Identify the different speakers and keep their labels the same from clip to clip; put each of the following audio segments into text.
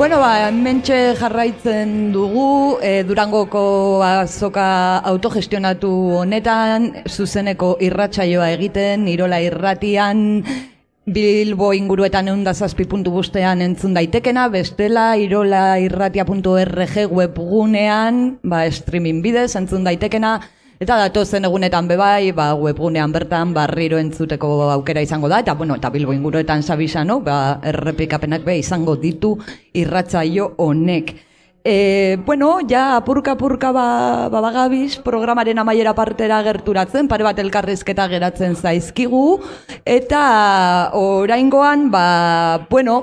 Speaker 1: Bueno, ba, mentxe jarraitzen dugu, e, Durangoko azoka autogestionatu honetan, zuzeneko irratsaioa egiten, Irola irratian, Bilbo inguruetan egun da zazpi puntu bustean entzun daitekena, bestela irola irratia.rg webgunean, ba, streaming bidez entzun daitekena, Eta datozen egunetan bebai, ba, webgunean bertan barriro entzuteko aukera izango da, eta bueno, eta bilbo inguruetan sabisa, no? ba, errepikapenak be izango ditu irratzaio honek. E, bueno, ja apurka-apurka ba, ba, bagabiz, programaren amaiera partera gerturatzen, pare bat elkarrizketa geratzen zaizkigu, eta oraingoan, ba, bueno,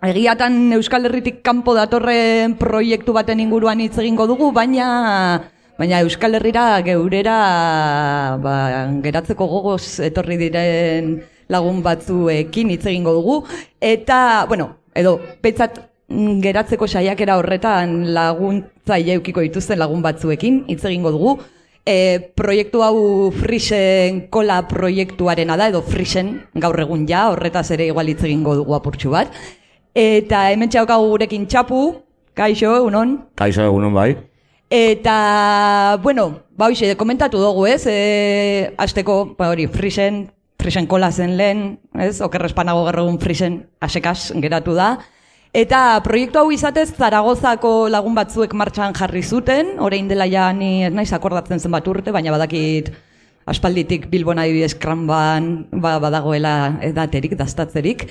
Speaker 1: egiatan Euskal Herritik kanpo datorren proiektu baten inguruan hitz egingo dugu, baina Baina Euskal Herrira geurera ba, geratzeko gogoz etorri diren lagun batzuekin hitz egingo dugu. Eta, bueno, edo, petzat geratzeko saiakera horretan laguntza eukiko dituzten lagun batzuekin hitz egingo dugu. E, proiektu hau Frisen kola proiektuarena da, edo Frisen gaur egun ja, horretaz ere igual hitz egingo dugu apurtxu bat. Eta hemen txaukagu gurekin txapu, kaixo, egunon?
Speaker 2: Kaixo, egunon bai.
Speaker 1: Eta, bueno, ba hoxe, komentatu dugu, ez? E, azteko, ba hori, frisen, frisen kola zen lehen, ez? Okerrespanago gerrogun frisen asekaz geratu da. Eta proiektu hau izatez, Zaragozako lagun batzuek martxan jarri zuten, orain dela ja ni ez naiz akordatzen zen bat urte, baina badakit aspalditik Bilbon adibidez kranban ba, badagoela edaterik, dastatzerik.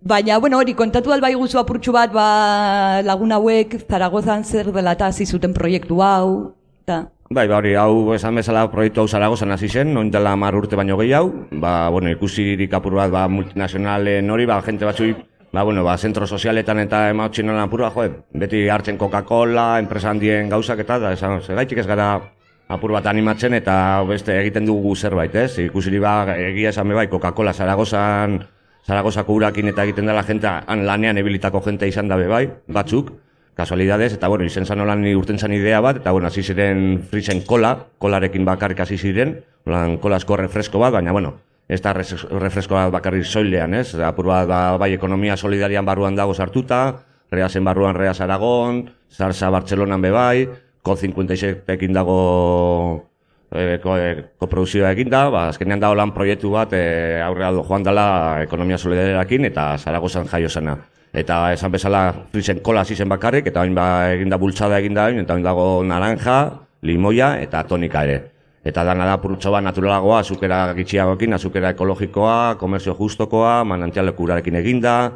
Speaker 1: Baina, bueno, hori, kontatu albai guzu apurtxu bat, ba, lagun hauek, Zaragozan zer dela eta zuten proiektu hau, eta...
Speaker 2: Bai, ba, hori, hau esan bezala proiektu hau Zaragozan hasi zen, noin dela mar urte baino gehi hau, ba, bueno, ikusi apur bat, ba, multinazionalen hori, ba, jente batzui, ba, bueno, ba, zentro sozialetan eta emautxin nolan apur bat, beti hartzen Coca-Cola, enpresa handien gauzak eta, da, esan, segaitik ez gara apur bat animatzen eta beste egiten dugu zerbait, ez? Ikusiri ba, egia esan bai, Coca-Cola Zaragozan, Zaragozako urakin eta egiten dela jente, han lanean ebilitako jente izan dabe bai, batzuk, kasualidades, eta bueno, izen zan holan urten zan idea bat, eta bueno, hasi ziren frisen kola, kolarekin bakarrik hasi ziren, holan kolasko refresko bat, baina bueno, ez da refresko bat bakarrik soilean, ez? Apur bat, ba, bai, ekonomia solidarian barruan dago sartuta, Reasen barruan Reas Aragon, Zarza Bartzelonan bebai, Ko 56 pekin dago e, ko, e, koproduzioa egin ba, azkenean da holan proiektu bat e, aurrera du joan dela ekonomia solidariarekin eta Zaragozan jaio zena. Eta esan bezala frisen kola zen bakarrik, eta hain ba, egin da bultzada egin eta hain dago naranja, limoia eta tonika ere. Eta dana da purutxo bat naturalagoa, azukera gitxiagoekin, azukera ekologikoa, komerzio justokoa, manantialek urarekin eginda,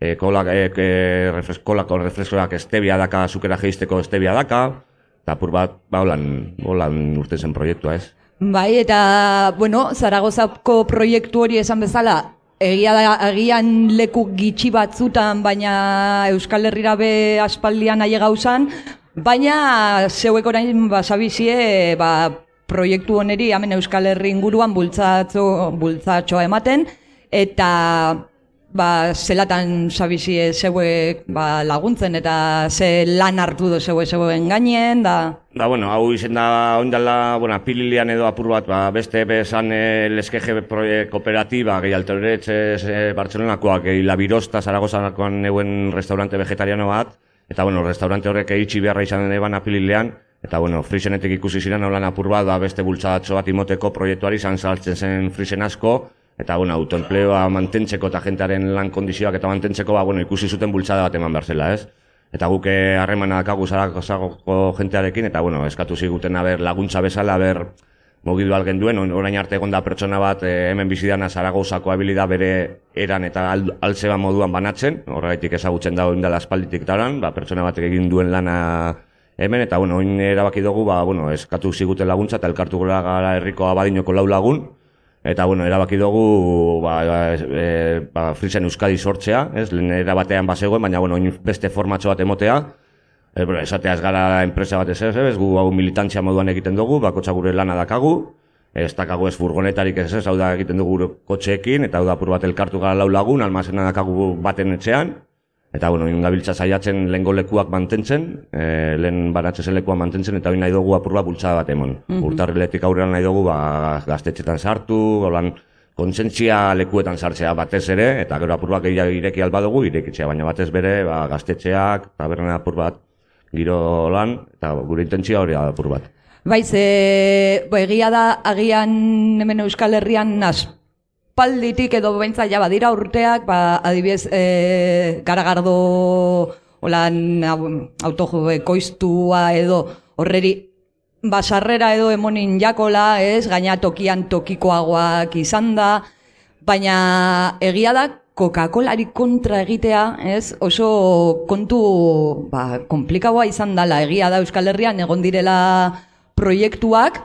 Speaker 2: e, kola, e, e, refreskola, refreskoak estebia daka, azukera geisteko estebia daka, eta apur bat, ba, holan, holan urte zen proiektua, ez?
Speaker 1: Bai, eta, bueno, Zaragozako proiektu hori esan bezala, egia da, agian leku gitxi batzutan, baina Euskal Herrira be aspaldian aile gauzan, baina zeuek orain basabizie, ba, proiektu oneri, hemen Euskal Herri inguruan bultzatzo, bultzatxoa ematen, eta ba, zelatan sabizie zeuek ba, laguntzen eta ze lan hartu do zeue zeuen gainen, da...
Speaker 2: Da, bueno, hau izen da, oindala, bueno, pililian edo apur bat, ba, beste bezan eh, LSKG kooperatiba, gehi alteretzez eh, Bartzelonakoak, gehi Labirosta, Zaragozanakoan euen restaurante vegetariano bat, eta, bueno, restaurante horrek eitsi beharra izan eban apililean, eta, bueno, frisenetik ikusi ziren, holan apur bat, ba, beste bultzatxo bat imoteko proiektuari izan saltzen zen frisen asko, eta bueno, autoempleoa mantentzeko eta jentearen lan kondizioak eta mantentzeko, ba, bueno, ikusi zuten bultzada bat eman behar zela, ez? Eta guke eh, harremana dakagu zarazako jentearekin, eta bueno, eskatu ziguten aber laguntza bezala, aber mogidu algen duen, orain arte egon da pertsona bat e, hemen bizidana zaragozako habilida bere eran eta al, altzeba moduan banatzen, horregatik ezagutzen dago indala espalditik eta oran, ba, pertsona bat egin duen lana hemen, eta bueno, oin erabaki dugu, ba, bueno, eskatu ziguten laguntza eta elkartu gara herriko abadinoko lau lagun, Eta, bueno, erabaki dugu, ba, e, ba, frisen euskadi sortzea, ez, lehen erabatean bazegoen, baina, bueno, beste formatxo bat emotea, e, bueno, esatea ez gara enpresa bat ez ez, ez, gu hau militantzia moduan egiten dugu, bakotxa gure lana dakagu, ez dakagu ez furgonetarik ez ez, hau da egiten dugu kotxeekin, eta hau da apur bat elkartu gara lau lagun, almazena dakagu baten etxean, Eta, bueno, ingabiltza zaiatzen lehenko lekuak mantentzen, e, lehen baratzen lekuak mantentzen, eta hori nahi dugu apurba bultzada bat emon. Mm -hmm. Urtarriletik aurrean nahi dugu ba, gaztetxetan sartu, holan kontsentzia lekuetan sartzea batez ere, eta gero apur bat gehiago ireki alba dugu, irekitzea, baina batez bere, ba, gaztetxeak, taberna apur bat giro lan, eta gure intentzia hori apur bat.
Speaker 1: Bai, ze, bo, egia da, agian hemen Euskal Herrian aspalditik edo beintza ja badira urteak, ba, adibidez, e, garagardo holan autojo ekoiztua edo horreri basarrera edo emonin jakola, ez, gaina tokian tokikoagoak izan da, baina egia da Coca-Colari kontra egitea, ez, oso kontu ba, komplikagoa izan dela, egia da Euskal Herrian egon direla proiektuak,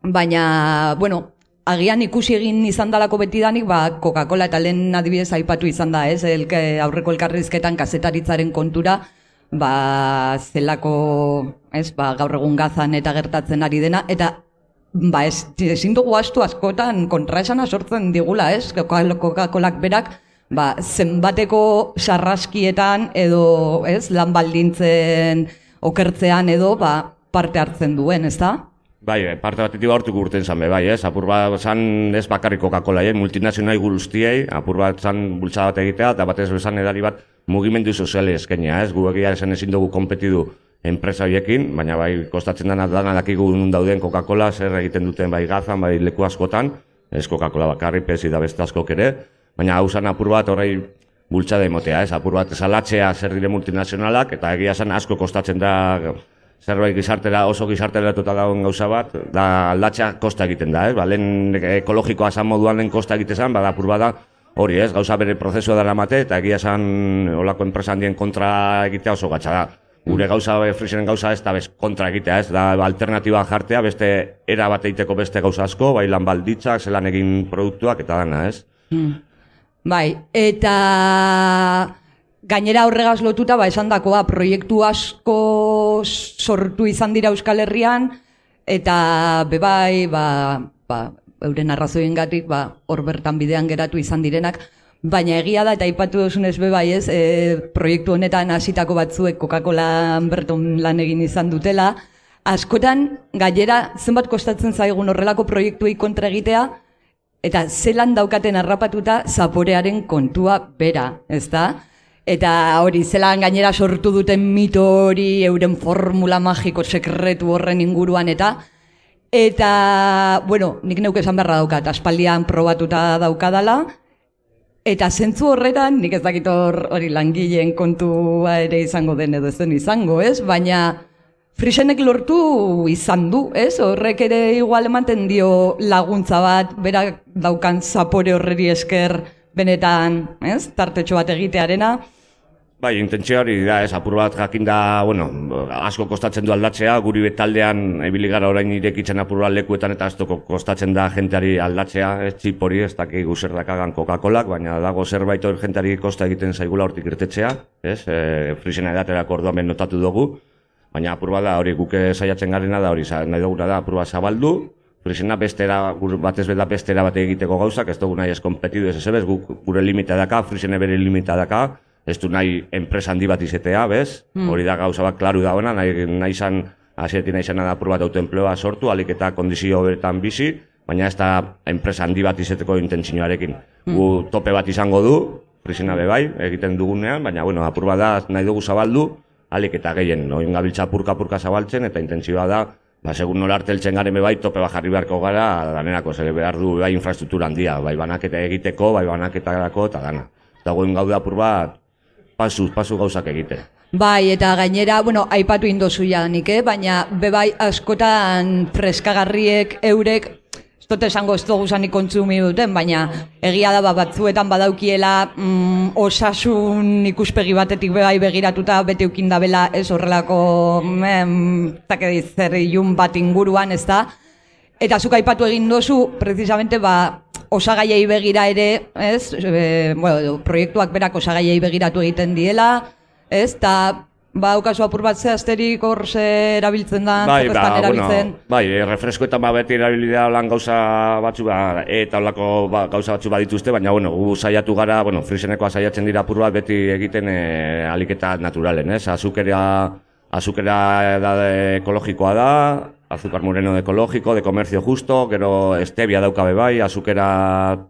Speaker 1: baina, bueno, agian ikusi egin izan dalako betidanik, ba, Coca-Cola eta lehen adibidez aipatu izan da, ez, elke, aurreko elkarrizketan kazetaritzaren kontura, ba, zelako, ez, ba, gaur egun gazan eta gertatzen ari dena, eta ba, ez, ezin dugu astu askotan kontraesana sortzen digula, ez, Coca-Colak berak, ba, zenbateko sarraskietan edo, ez, lan baldintzen okertzean edo, ba, parte hartzen duen, ez da?
Speaker 2: Bai, parte batetik hortuk urten zan bai, ez? Apur bat zan ez bakarrik Coca-Cola, eh? multinazionai guztiei, apur bat zan bultza bat egitea, eta batez bezan edari bat mugimendu soziale eskenia, ez? Gu egia esan ezin dugu kompetidu enpresa horiekin, baina bai kostatzen dana dana dakigu nun dauden Coca-Cola, zer egiten duten bai gazan, bai leku askotan, ez Coca-Cola bakarri, pesi da beste askok ere, baina hau zan apur bat horrei bultza da emotea, ez? Apur bat esalatzea zer dire multinazionalak, eta egia esan asko kostatzen da zerbait gizartera oso gizartera dagoen gauza bat, da aldatzea kosta egiten da, ez? Ba, lehen ekologikoa esan moduan lehen kosta egiten zan, bada apur bada, hori ez, gauza bere prozesua dara mate, eta egia esan olako enpresan dien kontra egitea oso gatsa da. Gure gauza, frisenen gauza ez da bez kontra egitea, ez da alternatiba jartea, beste era bat egiteko beste gauza asko, bai lan balditzak, zelan egin produktuak, eta dana, ez? Hmm.
Speaker 1: Bai, eta gainera horregaz lotuta, ba, esan dakoa, proiektu asko sortu izan dira Euskal Herrian, eta bebai, ba, ba, euren arrazoien gatik, ba, hor bertan bidean geratu izan direnak, baina egia da, eta aipatu duzunez bebai ez, e, proiektu honetan hasitako batzuek Coca-Cola berton lan egin izan dutela, askotan, gainera, zenbat kostatzen zaigun horrelako proiektuei kontra egitea, eta zelan daukaten harrapatuta zaporearen kontua bera, ez da? Eta hori, zelan gainera sortu duten mito hori, euren formula magiko sekretu horren inguruan, eta Eta, bueno, nik neuke esan beharra daukat, aspaldian probatuta daukadala, eta zentzu horretan, nik ez dakit hori langileen kontua ere izango den edo zen izango, ez? Baina frisenek lortu izan du, ez? Horrek ere igual ematen dio laguntza bat, berak daukan zapore horreri esker benetan, ez? Tartetxo bat egitearena.
Speaker 2: Bai, da, ez, apur bat jakin da, bueno, asko kostatzen du aldatzea, guri betaldean, ebili gara orain irekitzen apur bat lekuetan eta asko kostatzen da jenteari aldatzea, ez, txip hori, ez daki guzer dakagan Coca-Colak, baina dago zerbait hori jenteari kosta egiten zaigula hortik irtetzea, ez, e, frisena edaterako orduan ben notatu dugu, baina apur bat da, hori guke saiatzen garena da, hori, nahi duguna da, apur bat zabaldu, frisena bestera, batez beda bestera bat egiteko gauzak, ez dugu nahi ez kompetidu ez ez gure limita daka, frisene bere limita daka, ez du nahi enpresa handi bat izetea, bez? Hmm. Hori da gauza bat klaru dagoena, nahi, nahi zan, azietik nahi zan da bat autoempleoa sortu, alik eta kondizio beretan bizi, baina ez da enpresa handi bat izeteko intentzioarekin. Hmm. Gu tope bat izango du, prisina bai, egiten dugunean, baina bueno, apur da nahi dugu zabaldu, alik eta gehien, noin gabiltza purka-purka zabaltzen, eta intentzioa da, ba, segun nola harteltzen garen bai, tope bat jarri beharko gara, danerako, zer behar du bai infrastruktura handia, bai banaketa egiteko, bai banaketa eta dana. Dagoen gaude apur bat, pasu, pasu gauzak egite.
Speaker 1: Bai, eta gainera, bueno, aipatu indozu nik, eh? baina bebai askotan freskagarriek eurek, ez dut esango ez dugu zanik kontsumi duten, baina egia da batzuetan badaukiela mm, osasun ikuspegi batetik bebai begiratuta bete ukin da bela ez horrelako mm, zer ilun bat inguruan, ez da? Eta zuk aipatu egin dozu, precisamente, ba, osagaiei begira ere, ez? E, bueno, proiektuak berak osagaiei begiratu egiten diela, ez? Ta ba ukaso apur bat zehazterik hor ze erabiltzen da,
Speaker 2: bai, ba, erabiltzen. Bueno, bai, e, refresko eta ba beti erabilidea lan gauza batzu ba, eta holako ba, gauza batzu badituzte, baina bueno, gu saiatu gara, bueno, frisenekoa saiatzen dira apur bat beti egiten e, aliketa naturalen, ez? Azukera azukera da ekologikoa da, azúcar moreno de ecológico, de comercio justo, gero stevia dauka bai, azukera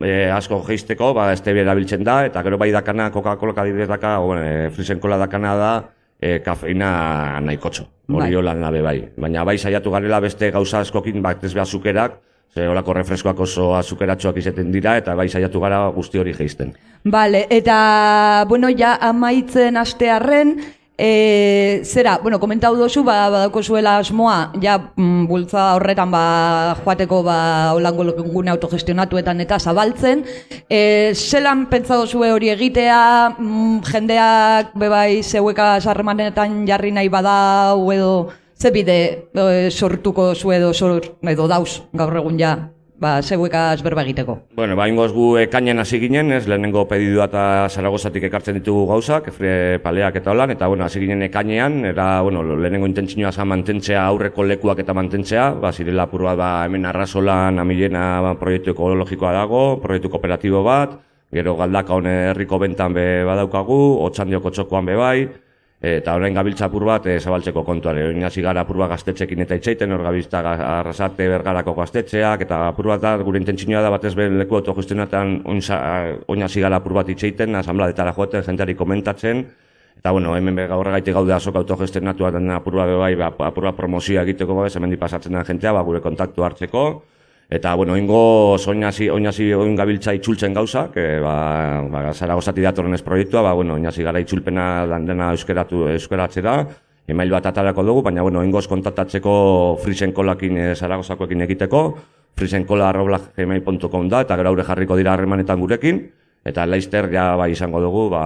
Speaker 2: e, asko geisteko, ba, este erabiltzen da, eta gero bai dakana, Coca-Cola kadibidez daka, o, bueno, e, frisen kola dakana da, e, kafeina nahikotxo, hori
Speaker 1: Bai.
Speaker 2: holan nabe bai. Baina bai saiatu garela beste gauza askokin, bat ez azukerak, ze horako refreskoak oso azukeratxoak izaten dira, eta bai saiatu gara guzti hori geisten.
Speaker 1: Vale, eta, bueno, ja amaitzen astearren, e, zera, bueno, komentau dozu, ba, badauko zuela asmoa, ja, mm, bultza horretan, ba, joateko, ba, holango gune autogestionatuetan eta zabaltzen, e, zelan pentsa dozue hori egitea, mm, jendeak, bebai, zeueka sarremanetan jarri nahi badau, edo, ze bide e, sortuko zu edo, sor, edo dauz, gaur egun ja, ba, zeuekaz berba egiteko.
Speaker 2: Bueno, ba, ingoz gu ekainen hasi ginen, ez, lehenengo pedidua eta Zaragozatik ekartzen ditugu gauzak, fre paleak eta holan, eta, bueno, hasi ginen ekainean, era, bueno, lehenengo intentzioa zan mantentzea aurreko lekuak eta mantentzea, ba, zirela apur bat, ba, hemen arrasolan amilena ba, proiektu ekologikoa dago, proiektu kooperatibo bat, gero galdaka hone herriko bentan be badaukagu, otxandioko txokoan be bai, eta orain gabiltza apur bat e, zabaltzeko kontuare. Orain hasi gara apur bat gaztetxekin eta itxaiten, hor gabiltza ga- arrasate bergarako gaztetxeak, eta apur bat da, gure intentzioa da batez behar leku autogestionatan oin hasi gara apur bat itxaiten, asambladetara joaten, jenteari komentatzen, Eta, bueno, hemen gaur gaitik gaude azok autogestionatua den apur bat be bai, ba, apur bat promozioa egiteko, ba, hemen pasatzen den jentea, ba, gure kontaktu hartzeko, Eta, bueno, ingo oinasi, oinasi oin gabiltza itzultzen gauza, que, ba, ba, Zaragozati datorren ez proiektua, ba, bueno, oinasi gara itzulpena dan dena euskeratu, euskeratzera, email bat atarako dugu, baina, bueno, ingoz kontaktatzeko frisenkolakin e, Zaragozakoekin egiteko, frisenkola.gmail.com da, eta gero jarriko dira harremanetan gurekin, eta laizter ja bai izango dugu, ba,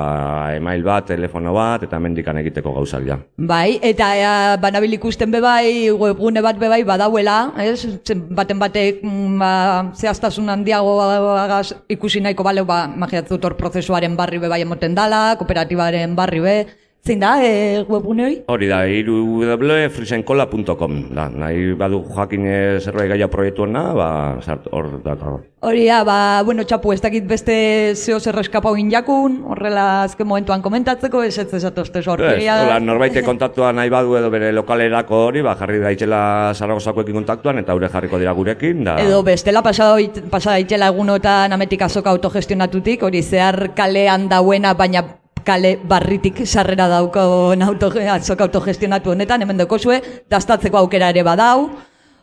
Speaker 2: email bat, telefono bat, eta mendikan egiteko gauzak ja.
Speaker 1: Bai, eta ea, banabil ikusten bebai, webgune bat bebai badauela, ez? Baten batek mm, ba, zehaztasun handiago agaz ikusi nahiko bale, ba, magiatzut hor prozesuaren barri bebai emoten dala, kooperatibaren barri be, zein da, e, webgune hori?
Speaker 2: Hori da, www.frisenkola.com da, nahi badu jakin eh, zerbait gaia proiektuena, ba, sart, hor da,
Speaker 1: Hori da, ba, bueno, txapu, ez dakit beste zeo zer eskapau jakun, horrela azken momentuan komentatzeko, ez ez ezatozte
Speaker 2: Ez,
Speaker 1: sortegia.
Speaker 2: hola, norbaite kontaktua nahi badu edo bere lokalerako hori, ba, jarri daitela Zaragozakoekin kontaktuan, eta aurre jarriko dira gurekin, da...
Speaker 1: Edo bestela pasada pasada itxela egunotan ametik azoka autogestionatutik, hori zehar kalean dauena, baina kale barritik sarrera dauko auto, azoka autogestionatu honetan, hemen dekozue, dastatzeko aukera ere badau,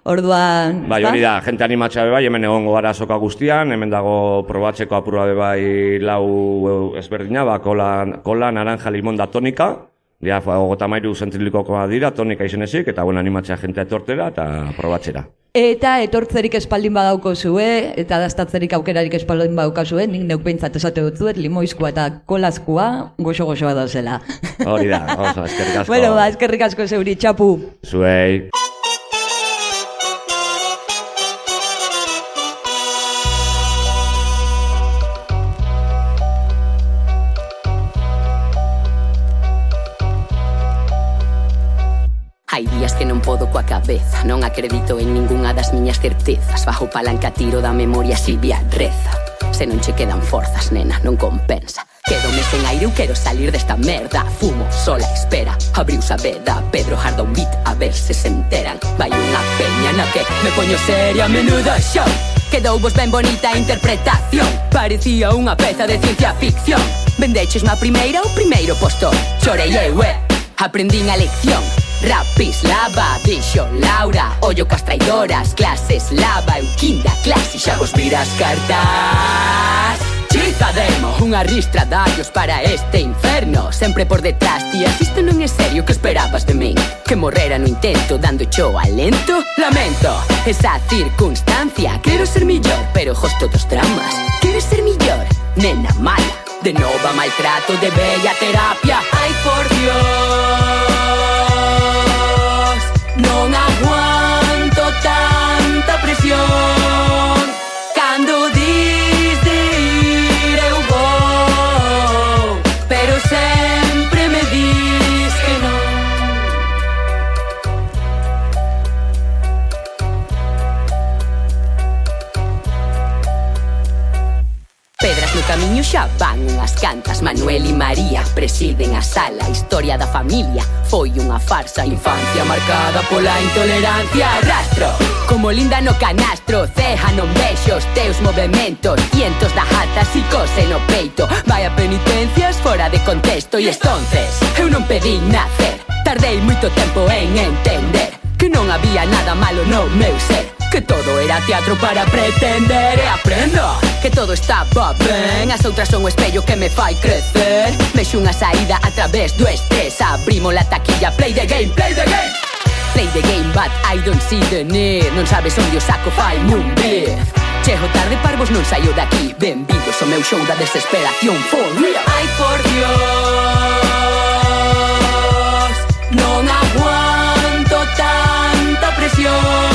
Speaker 1: orduan...
Speaker 2: Bai, hori da, jente animatzea be bai, hemen egongo gara soka guztian, hemen dago probatzeko apurua be bai lau ezberdina, ba, kola, kola naranja, limon da tonika, dia, gota mairu zentrilikokoa dira, tonika izenezik, eta bueno, animatzea jentea etortera eta probatzera.
Speaker 1: Eta etortzerik espaldin badauko zue, eta dastatzerik aukerarik espaldin badauka zue, nik neuk behintzat esate dut zuet, limoizkoa eta kolazkoa goxo-goxoa da.
Speaker 2: Hori da, oso, eskerrik asko.
Speaker 1: bueno, ba, eskerrik asko zeuri, txapu.
Speaker 2: Zuei.
Speaker 3: podo coa cabeza. Non acredito en ningunha das miñas certezas. Bajo palanca tiro da memoria Silvia reza. Se non che quedan forzas, nena, non compensa. Quedome sen aire, eu quero salir desta merda. Fumo, sola, espera, abriu a veda. Pedro Jarda un beat, a ver se se enteran. Vai unha peña na que me poño seria Menuda show. Quedou vos ben bonita a interpretación. Parecía unha peza de ciencia ficción. Vendeches na primeira o primeiro posto. Chorei eu, eh, aprendín a lección. Rapis, lava, dixo Laura. Ollo cas traidoras, clases, lava. Eu quinda clase xa vos miras cartas. Chiza demo Unha ristra dallos para este inferno. Sempre por detrás, tías, isto non é serio que esperabas de min. Que morrera no intento dando cho alento Lamento esa circunstancia Quero ser millor, pero hosto todos dramas. Queres ser millor, nena mala De nova maltrato, de bella terapia. Ai por Dios. your camiño xa van unhas cantas. Manuel e María presiden a sala. Historia da familia foi unha farsa. Infancia marcada pola intolerancia. Rastro como linda no canastro. Ceja non vexo os teus movimentos Cientos da jata psicose no peito. Vai a penitencias fora de contexto. E estonces eu non pedí nacer. Tardei moito tempo en entender Que non había nada malo no meu ser. Que todo é a teatro para pretender. E aprendo que todo está ben As outras son o espello que me fai crecer. Vexo unha saída a través do estrés. Abrimo la taquilla, play the game, play the game. Play the game, but I don't see the need. Non sabes onde o saco, fai un beat. Chego tarde, parvos, non saio daqui. Benvidos ao meu show da desesperación. For real. Ai, por Dios Non aguanto tanta presión.